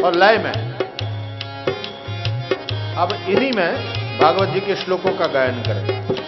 और लय में। अब इन्हीं में भागवत जी के श्लोकों का गायन करें।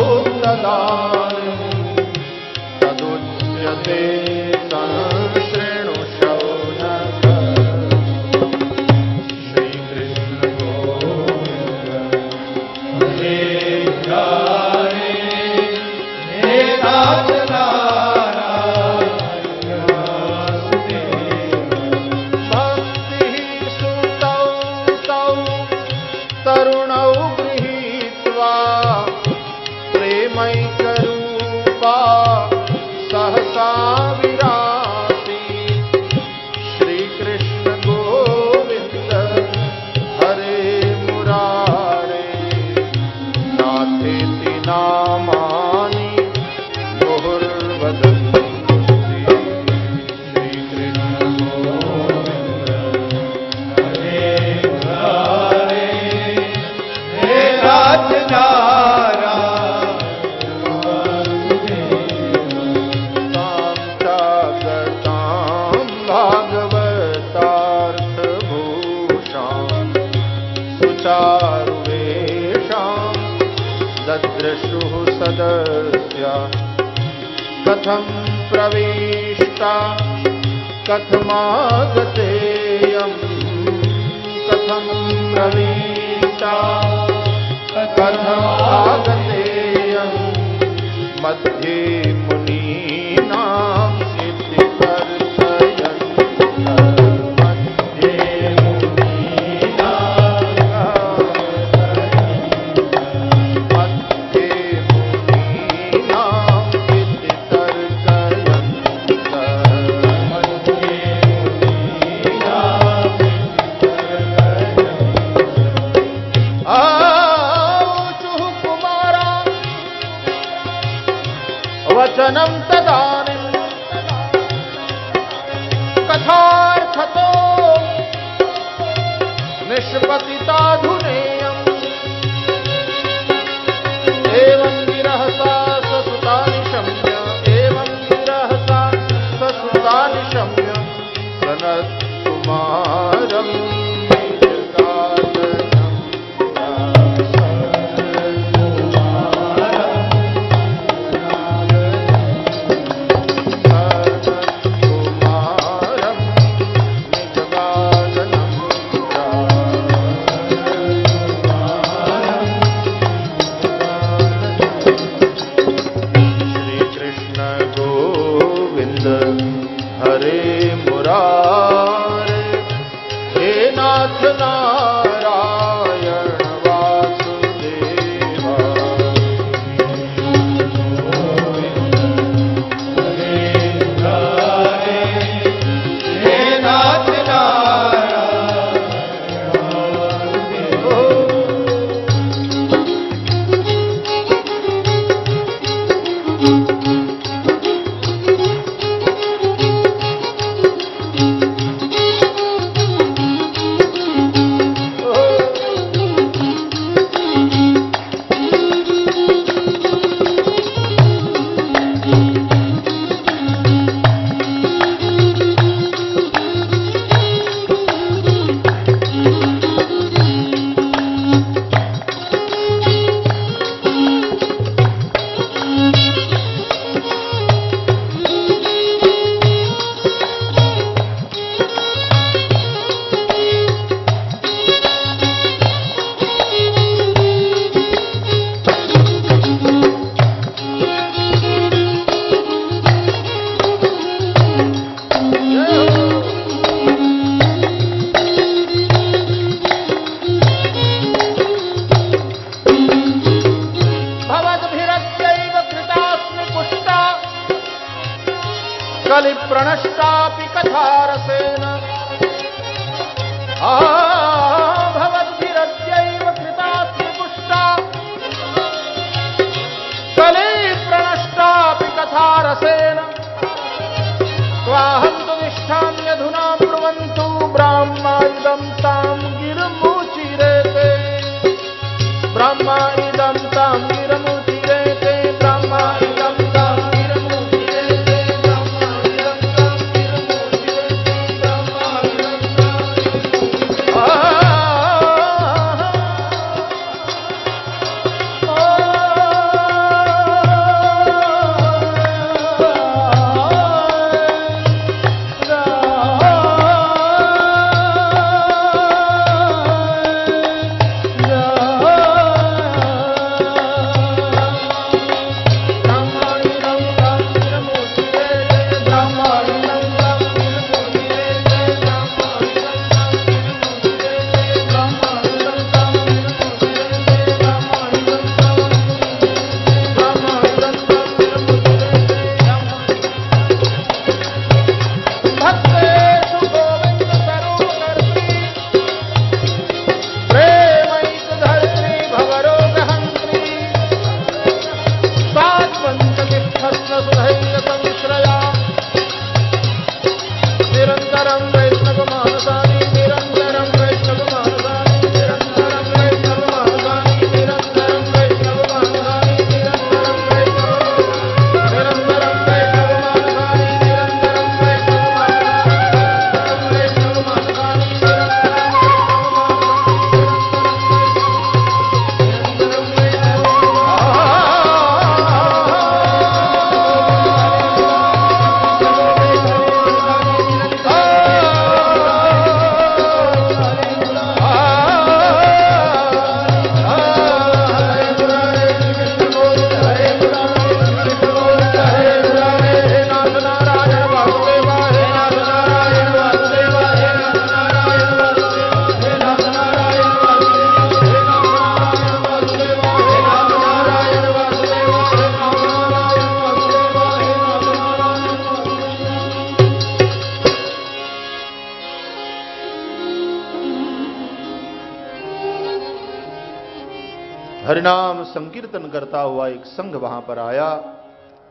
करता हुआ एक संघ वहाँ पर आया।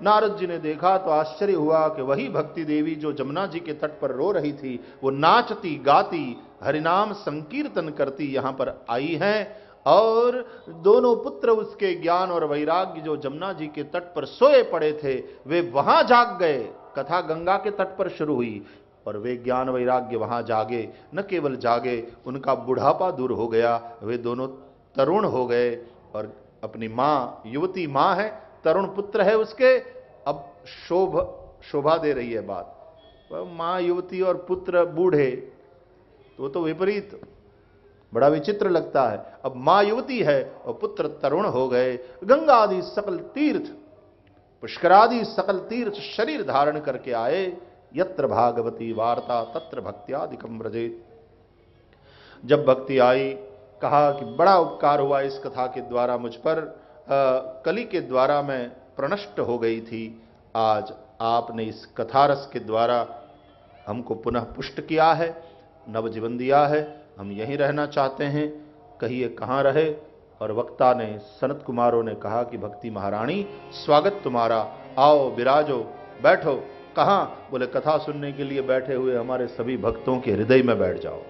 नारद जी ने देखा तो आश्चर्य हुआ कि वही भक्ति देवी जो जमुना जी के तट पर रो रही थी, वो नाचती, गाती, हरिनाम संकीर्तन करती यहाँ पर आई हैं और दोनों पुत्र उसके ज्ञान और वैराग्य जो जमुना जी के तट पर सोए पड़े थे, वे वहाँ जाग गए। कथा गंगा के तट पर शुरू हुई और वे ज्ञान वैराग्य वहाँ जागे, न केवल जागे, उनका बुढ़ापा दूर हो गया, वे दोनों तरुण हो गए और अपनी माँ, युवती माँ है, तरुण पुत्र है उसके, अब शोभ, शोभा दे रही है बात। माँ, युवती और पुत्र बूढ़े तो तो विपरीत। बड़ा विचित्र लगता है। अब माँ, युवती है और पुत्र तरुण हो गए। गंगा आदि सकल तीर्थ पुष्करादि सकल तीर्थ शरीर धारण करके आए। यत्र भागवती वार्ता, तत्र भक्त्यादिकम व्रजेत। जब भक्ति आई कहा कि बड़ा उपकार हुआ इस कथा के द्वारा मुझ पर। कली के द्वारा मैं प्रनष्ट हो गई थी। आज आपने इस कथारस के द्वारा हमको पुनः पुष्ट किया है, नवजीवन दिया है। हम यहीं रहना चाहते हैं, कहिए कहाँ रहे? और वक्ता ने, सनत कुमारों ने कहा कि, भक्ति महारानी, स्वागत तुम्हारा। आओ विराजो बैठो। कहाँ? बोले, कथा सुनने के लिए बैठे हुए हमारे सभी भक्तों के हृदय में बैठ जाओ।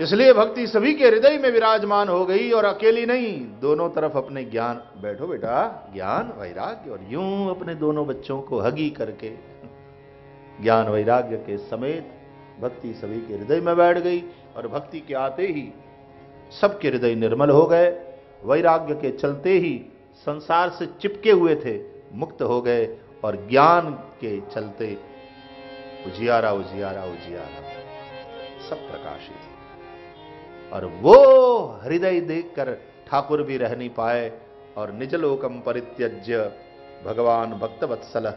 इसलिए भक्ति सभी के हृदय में विराजमान हो गई और अकेली नहीं, दोनों तरफ़ अपने ज्ञान। बैठो बेटा, ज्ञान, वैराग्य, और यूँ अपने दोनों बच्चों को हगी करके। ज्ञान, वैराग्य के समेत भक्ति सभी के हृदय में बैठ गई और भक्ति के आते ही सबके हृदय निर्मल हो गए। वैराग्य के चलते ही संसार से चिपके हुए थे, मुक्त हो गए और ज्ञान के चलते उजियारा उजियारा उजियारा सब प्रकाशित और वो हृदय देखकर ठाकुर भी रह नहीं पाए और निजलोकम परित्यज्य। भगवान भक्त वत्सल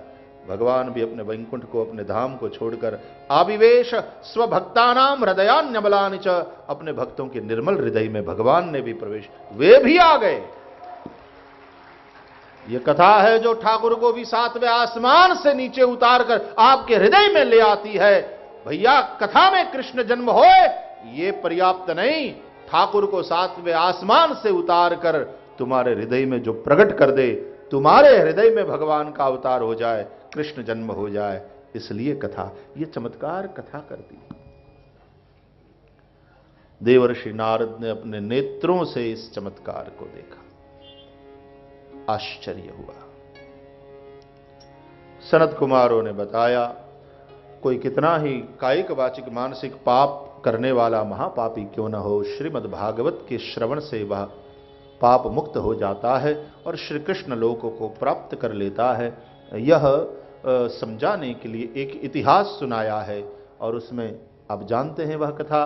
भगवान भी अपने वैकुंठ को, अपने धाम को छोड़कर आविवेश स्वभक्तानाम हृदयान्यबलान च अपने भक्तों के निर्मल हृदय में भगवान ने भी प्रवेश। वे भी आ गए। ये कथा है जो ठाकुर को भी सातवें आसमान से नीचे उतार कर आपके हृदय में ले आती है। भैया, कथा में कृष्ण जन्म हो ये पर्याप्त नहीं, ठाकुर को सातवें आसमान से उतार कर तुम्हारे हृदय में जो प्रकट कर दे, तुम्हारे हृदय में भगवान का अवतार हो जाए, कृष्ण जन्म हो जाए। इसलिए कथा, ये चमत्कार कथा कर दी। देवर्षि नारद ने अपने नेत्रों से इस चमत्कार को देखा। आश्चर्य हुआ। सनत कुमारों ने बताया, कोई कितना ही कायिक वाचिक मानसिक पाप करने वाला महापापी क्यों न हो? श्रीमद् भागवत के श्रवण से वह पाप मुक्त हो जाता है और श्री कृष्ण लोकों को प्राप्त कर लेता है। यह समझाने के लिए एक इतिहास सुनाया है और उसमें आप जानते हैं वह कथा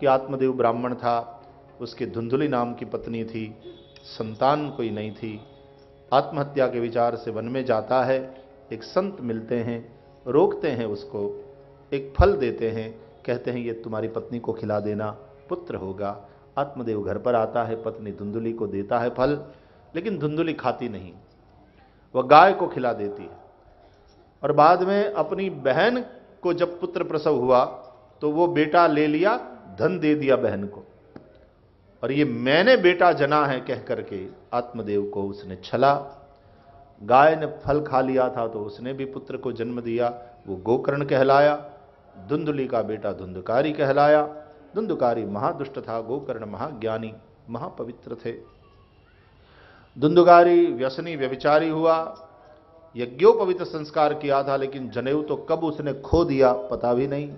कि आत्मदेव ब्राह्मण था, उसकी धुंधुली नाम की पत्नी थी, संतान कोई नहीं थी। आत्महत्या के विचार से वन में जाता है, एक संत मिलते हैं, रोकते हैं उसको, एक फल देते हैं कहते हैं, ये तुम्हारी पत्नी को खिला देना पुत्र होगा। आत्मदेव घर पर आता है, पत्नी धुंधुली को देता है फल, लेकिन धुंधुली खाती नहीं। वह गाय को खिला देती है। और बाद में अपनी बहन को जब पुत्र प्रसव हुआ तो वो बेटा ले लिया, धन दे दिया बहन को। और ये मैंने बेटा जना है कह करके आत्मदेव को उसने छला। गाय ने फल खा लिया था तो उसने भी पुत्र को जन्म दिया, वो गोकर्ण कहलाया। धुंधुली का बेटा धुंधकारी कहलाया। धुंधकारी महादुष्ट था, गोकर्ण महाज्ञानी, महापवित्र थे। धुंधुकारी व्यसनी व्यविचारी हुआ। यज्ञोपवित संस्कार किया था, लेकिन जनेऊ तो कब उसने खो दिया पता भी नहीं।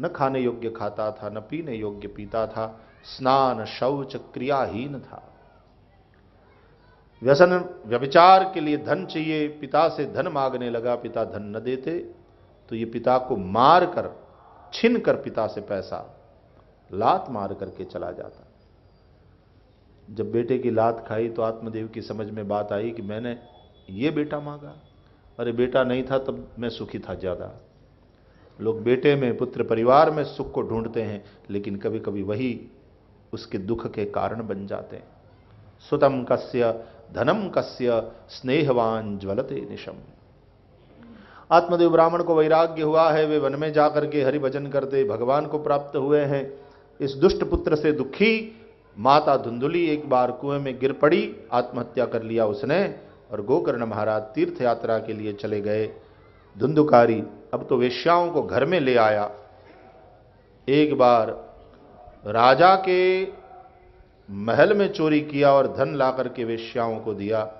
न खाने योग्य खाता था, न पीने योग्य पीता था, स्नान, शौच, क्रियाहीन था। व्यसन, व्यविचार के लिए धन चाहिए, पिता से धन मांगने लगा, पिता धन न देते। तो ये पिता को मार कर छिन कर पिता से पैसा, लात मार करके चला जाता। जब बेटे की लात खाई तो आत्मदेव की समझ में बात आई कि मैंने ये बेटा मांगा। अरे बेटा नहीं था तब मैं सुखी था ज़्यादा। लोग बेटे में, पुत्र परिवार में सुख को ढूंढते हैं, लेकिन कभी कभी वही उसके दुख के कारण बन जाते हैं। सुतम कस्य, धनम कस्य, स्नेहवान ज्वलते निशम। आत्मदेव ब्राह्मण को वैराग्य हुआ है, वे वन में जाकर के हरि भजन करते, भगवान को प्राप्त हुए हैं। इस दुष्ट पुत्र से दुखी माता धुंधुली एक बार कुएँ में गिर पड़ी, आत्महत्या कर लिया उसने और गोकर्ण महाराज तीर्थ यात्रा के लिए चले गए। धुंधुकारी, अब तो वेश्याओं को घर में ले आया। एक बार राजा के महल में चोरी किया और धन ला करके वेश्याओं को दिया।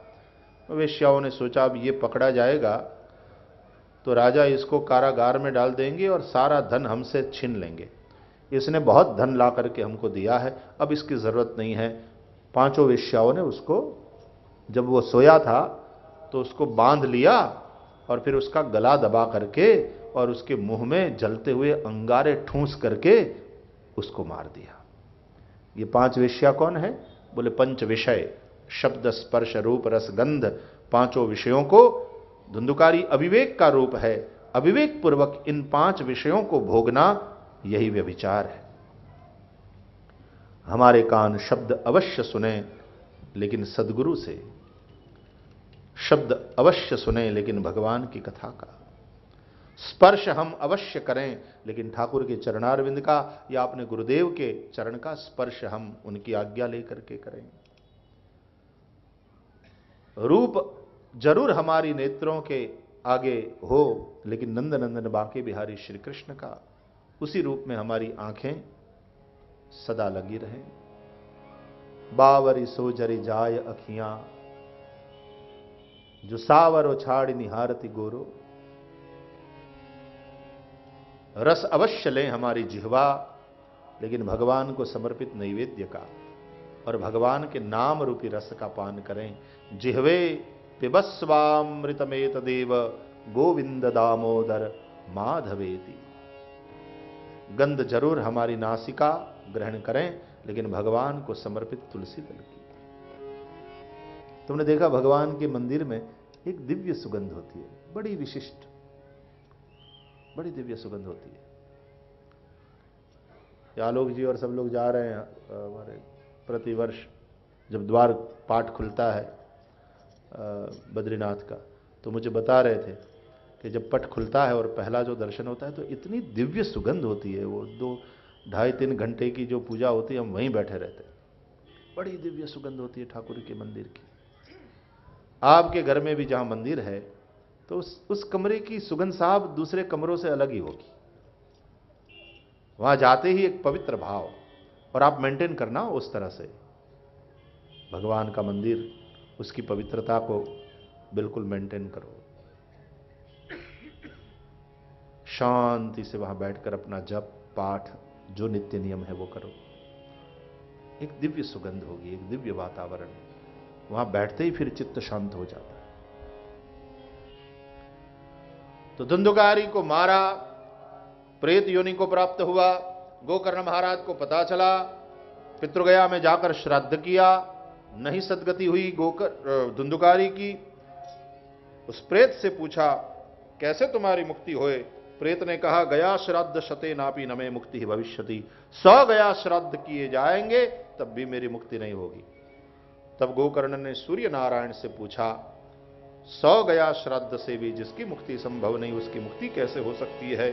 वेश्याओं ने सोचा, अब ये पकड़ा जाएगा तो राजा इसको कारागार में डाल देंगे और सारा धन हमसे छीन लेंगे। इसने बहुत धन ला करके हमको दिया है। अब इसकी ज़रूरत नहीं है। पाँचों वेश्याओं ने उसको, जब वो सोया था तो उसको बाँध लिया और फिर उसका गला दबा करके और उसके मुँह में जलते हुए अंगारे ठूंस करके उसको मार दिया। ये पाँच विषया कौन है? बोले पंच विषय शब्द, स्पर्श, रूप, रस, गंध, पाँचों विषयों को धुंधुकारी अविवेक का रूप है। अविवेक पूर्वक इन पाँच विषयों को भोगना यही व्यभिचार है। हमारे कान शब्द अवश्य सुने, लेकिन सदगुरु से। शब्द अवश्य सुने, लेकिन भगवान की कथा का। स्पर्श हम अवश्य करें, लेकिन ठाकुर के चरणारविंद का या अपने गुरुदेव के चरण का स्पर्श हम उनकी आज्ञा लेकर के करें। रूप ज़रूर हमारी नेत्रों के आगे हो, लेकिन नंद नंदन बाके बिहारी श्री कृष्ण का उसी रूप में हमारी आँखें सदा लगी रहे। बावरी सोजरी जाय अखियाँ, जो सावर उछाड़ निहारती गोरो। रस अवश्य लें हमारी जिहवा, लेकिन भगवान को समर्पित नैवेद्य का, और भगवान के नाम रूपी रस का पान करें। जिहवे पिबस्वामृतमेत देव गोविंद दामोदर माधवेति। गंध ज़रूर हमारी नासिका ग्रहण करें, लेकिन भगवान को समर्पित तुलसी दल की। तुमने देखा भगवान के मंदिर में एक दिव्य सुगंध होती है, बड़ी विशिष्ट, बड़ी दिव्य सुगंध होती है। आलोक जी और सब लोग जा रहे हैं हमारे प्रतिवर्ष जब द्वार पाठ खुलता है बद्रीनाथ का। तो मुझे बता रहे थे कि जब पट खुलता है और पहला जो दर्शन होता है तो इतनी दिव्य सुगंध होती है वो दो ढाई तीन घंटे की जो पूजा होती है हम वहीं बैठे रहते हैं। बड़ी दिव्य सुगंध होती है ठाकुर के मंदिर की। आपके घर में भी जहाँ मंदिर है तो उस, उस कमरे की सुगंध साहब दूसरे कमरों से अलग ही होगी। वहाँ जाते ही एक पवित्र भाव और आप मेंटेन करना उस तरह से। भगवान का मंदिर उसकी पवित्रता को बिल्कुल मेंटेन करो। शांति से वहाँ बैठकर अपना जप, पाठ, जो नित्य नियम है वो करो। एक दिव्य सुगंध होगी, एक दिव्य वातावरण। वहाँ बैठते ही फिर चित्त शांत हो जाता है। तो धुंधुकारी को मारा, प्रेत योनि को प्राप्त हुआ, गोकर्ण महाराज को पता चला, पितृगया में जाकर श्राद्ध किया नहीं सदगति हुई गोकर धुंधुकारी की, उस प्रेत से पूछा, कैसे तुम्हारी मुक्ति होए? प्रेत ने कहा गया श्राद्ध शते नापी नमे मुक्ति भविष्यति। सौ गया श्राद्ध किए जाएँगे, तब भी मेरी मुक्ति नहीं होगी। तब गोकर्ण ने सूर्य नारायण से पूछा, सौ गया श्राद्ध से भी जिसकी मुक्ति संभव नहीं, उसकी मुक्ति कैसे हो सकती है?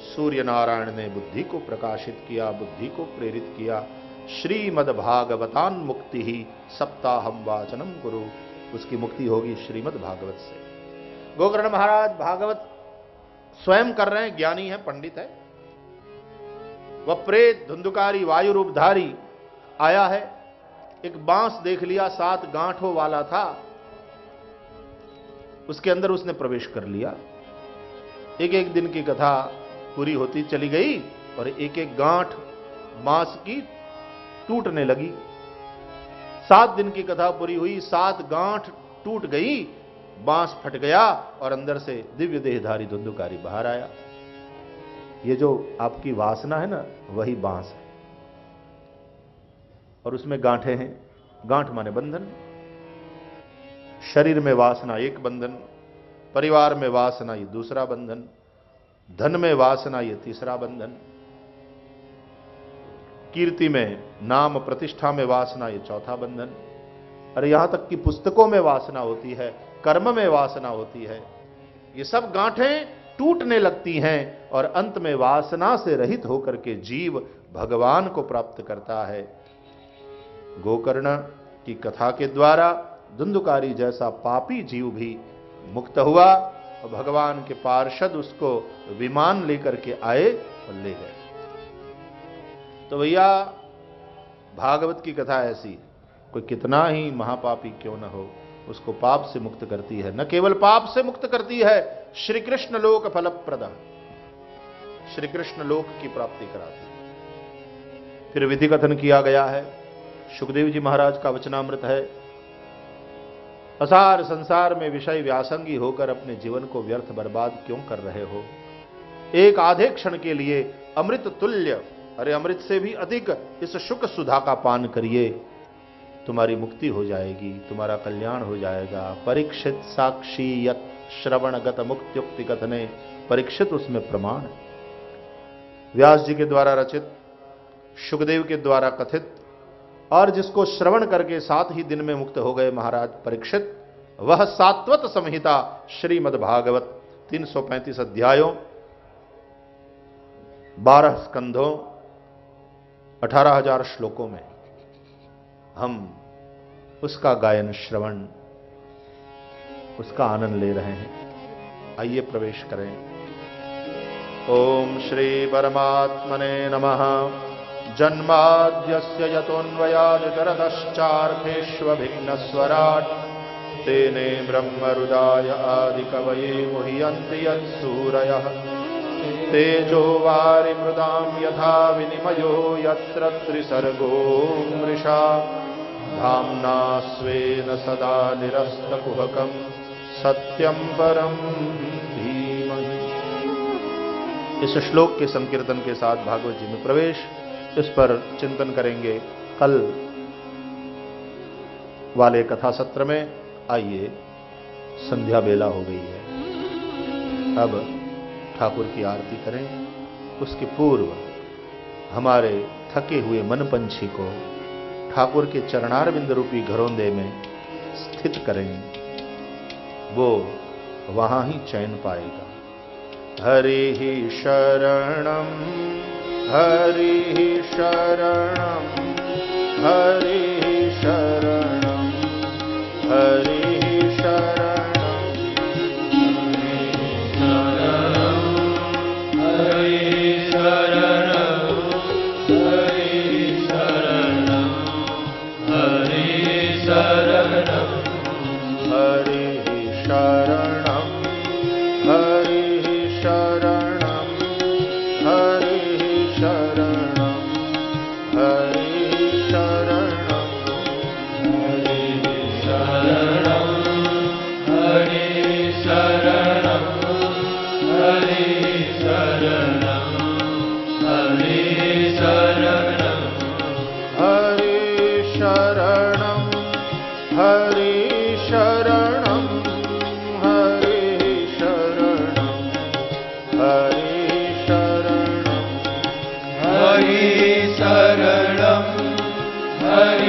सूर्य नारायण ने बुद्धि को प्रकाशित किया, बुद्धि को प्रेरित किया श्रीमद भागवतान मुक्ति ही सप्ताहम वाचनम गुरु उसकी मुक्ति होगी श्रीमद भागवत से। गोकर्ण महाराज, भागवत स्वयं कर रहे हैं, ज्ञानी है, पंडित है। वह प्रेत धुंधुकारी वायु रूपधारी आया है। एक बाँस देख लिया, सात गांठों वाला था। उसके अंदर उसने प्रवेश कर लिया। एक एक दिन की कथा पूरी होती चली गई और एक एक गांठ बाँस की टूटने लगी। सात दिन की कथा पूरी हुई, सात गांठ टूट गई, बाँस फट गया और अंदर से दिव्य देहधारी धुंधुकारी बाहर आया। ये जो आपकी वासना है ना, वही बाँस है। और उसमें गांठे हैं। गांठ माने बंधन। शरीर में वासना एक बंधन, परिवार में वासना ये दूसरा बंधन, धन में वासना ये तीसरा बंधन। कीर्ति में, नाम प्रतिष्ठा में वासना, ये चौथा बंधन। और यहाँ तक कि पुस्तकों में वासना होती है, कर्म में वासना होती है, ये सब गांठें टूटने लगती हैं और अंत में वासना से रहित होकर के जीव भगवान को प्राप्त करता है। गोकर्ण की कथा के द्वारा धुंधुकारी जैसा पापी जीव भी मुक्त हुआ और भगवान के पार्षद उसको विमान लेकर के आए और ले गए। तो भैया, भागवत की कथा ऐसी कोई कितना ही महापापी क्यों न हो, उसको पाप से मुक्त करती है। न केवल पाप से मुक्त करती है श्री कृष्ण लोक फलप्रद। श्री कृष्ण लोक की प्राप्ति कराती है। फिर विधि कथन किया गया है। सुखदेव जी महाराज का वचनामृत है। असार संसार में विषय व्यासंगी होकर अपने जीवन को व्यर्थ बर्बाद क्यों कर रहे हो? एक आधे क्षण के लिए अमृत तुल्य अरे अमृत से भी अधिक इस शुक सुधा का पान करिए। तुम्हारी मुक्ति हो जाएगी, तुम्हारा कल्याण हो जाएगा। परीक्षित साक्षी यत श्रवण गत मुक्त्युक्ति कथने, परीक्षित उसमें प्रमाण। व्यास जी के द्वारा रचित सुखदेव के द्वारा कथित, और जिसको श्रवण करके सात ही दिन में मुक्त हो गए महाराज परीक्षित, वह सात्वत संहिता श्रीमद भागवत 335 अध्यायों 12 स्कंधों 18000 श्लोकों में हम उसका गायन, श्रवण, उसका आनंद ले रहे हैं। आइए प्रवेश करें। ओम श्री परमात्मने नमः। जन्माद्यस्य यतोऽन्वयादितरतश्चार्थेष्वभिघ्नस्वराट् तेने ब्रह्मरुदाय आदिकवये मुह्यन्ति यत्सूरयः। तेजो वारिमृदां यथा विनिमयो यत्र त्रिसर्गो मृषा। धाम्ना स्वेन सदा निरस्तकुहकम् सत्यं परम इस श्लोक के संकीर्तन के साथ भागवत जी में प्रवेश। इस पर चिंतन करेंगे कल वाले कथा सत्र में। आइए, संध्या बेला हो गई है। अब ठाकुर की आरती करें, उसके पूर्व हमारे थके हुए मन पंछी को ठाकुर के चरणारविंद रूपी घरोंदे में स्थित करें। वो वहाँ ही चैन पाएगा। हरि शरणम हरि शरणम हरि शरणम हरि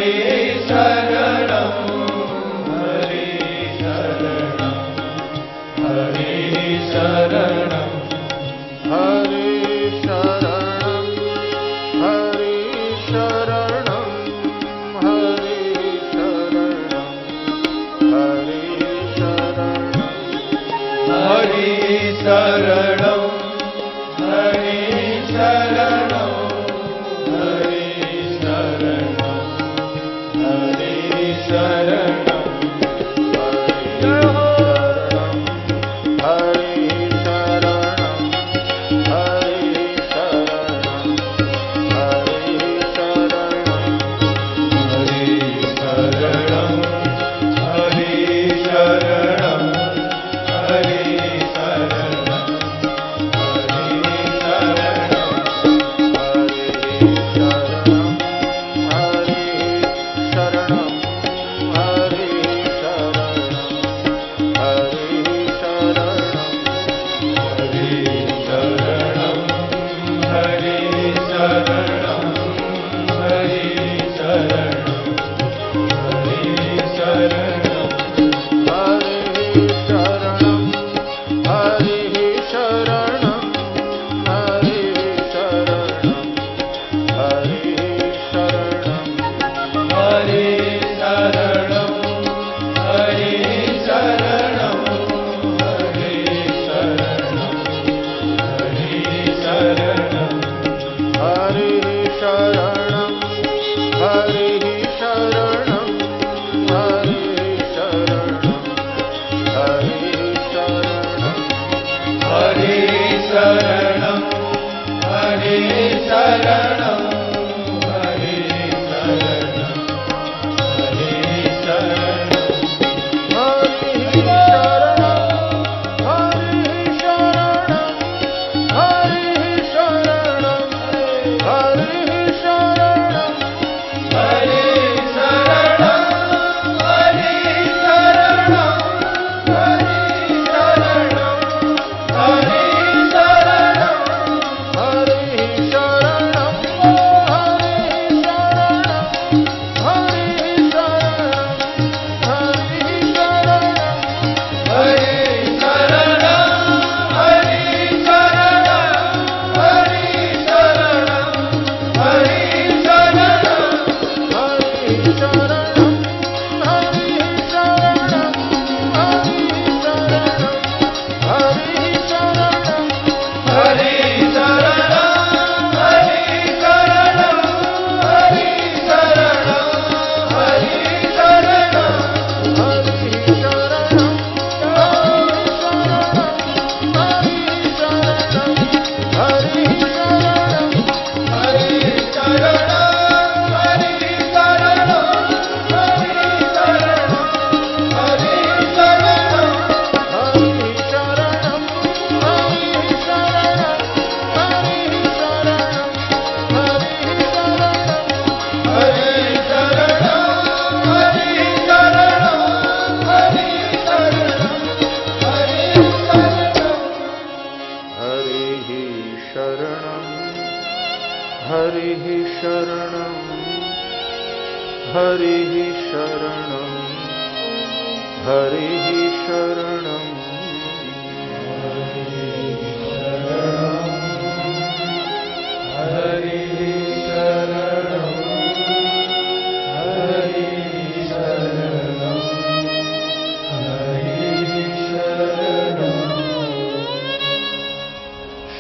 Krishna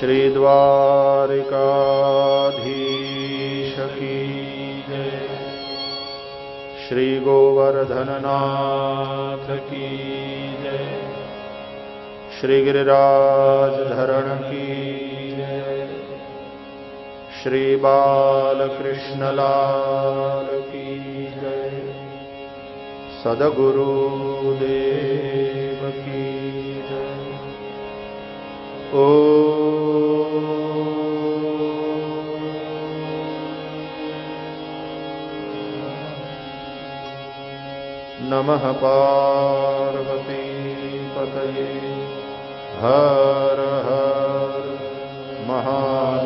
श्रीद्वारिकाधीश की जय। श्री गोवर्धननाथ की जय। श्री गिरिराज धरण की जय। श्री बालकृष्ण की जय। सदगुरुदेव नमः पार्वती पतये। हर हर महा